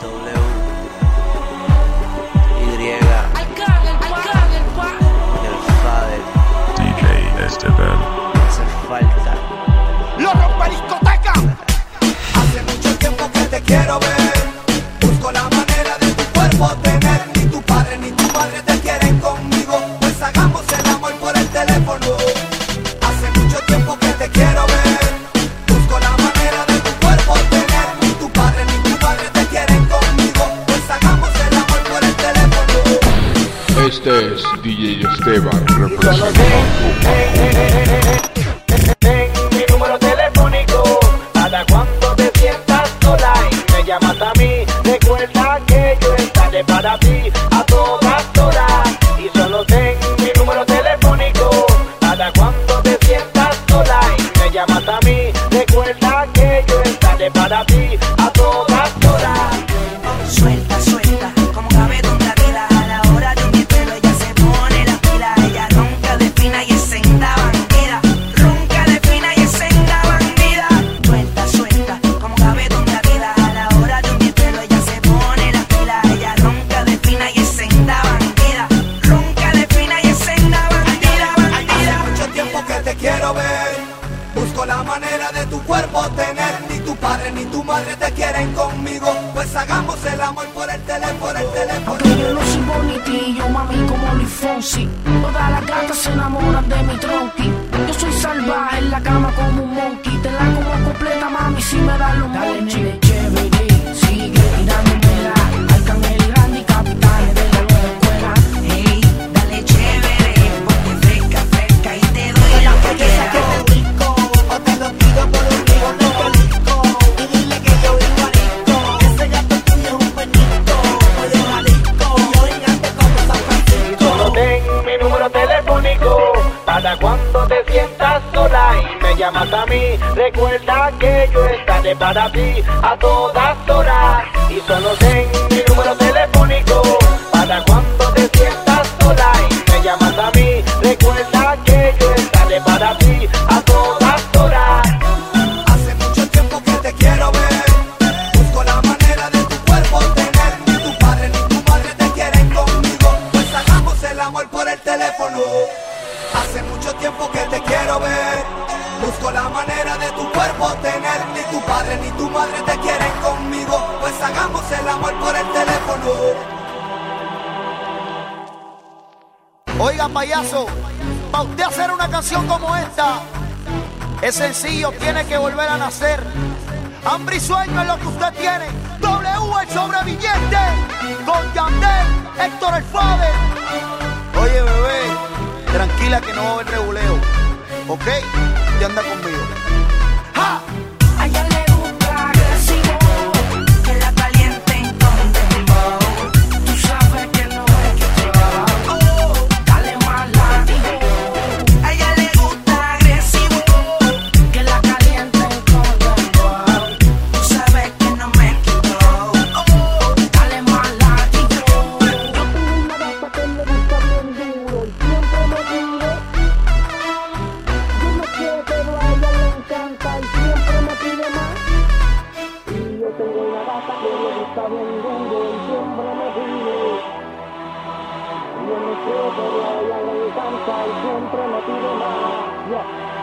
W Y el Fader DJ Esteban. hace falta. ¡Lo rompe discoteca! Hace mucho tiempo que te quiero ver. Busco la manera de tu cuerpo tener. Ni tu padre ni tu madre te quieren conmigo. Pues hagamos el amor por el teléfono. Este es DJ Esteban representando Ten mi número telefónico para cuando te sientas sola y me llamas a mí. Recuerda quiero ver. Busco la manera de tu cuerpo tener. Ni tu padre ni tu madre te quieren conmigo. Pues hagamos el amor por el teléfono. Me llamas a mí. Recuerda que yo estaré para ti a todas horas. Y solo ten tu cuerpo tener. Ni tu padre ni tu madre te quieren conmigo. Pues hagamos el amor por el teléfono. Oiga, payaso, para usted hacer una canción como esta, es sencillo, tiene que volver a nacer. Hambre y sueño es lo que usted tiene. W el sobreviviente. Con Yandel, Héctor el Fader. Oye, bebé, tranquila que no va a haber reguleo. ¿Ok? Y anda conmigo. Siempre me pide más. Yeah.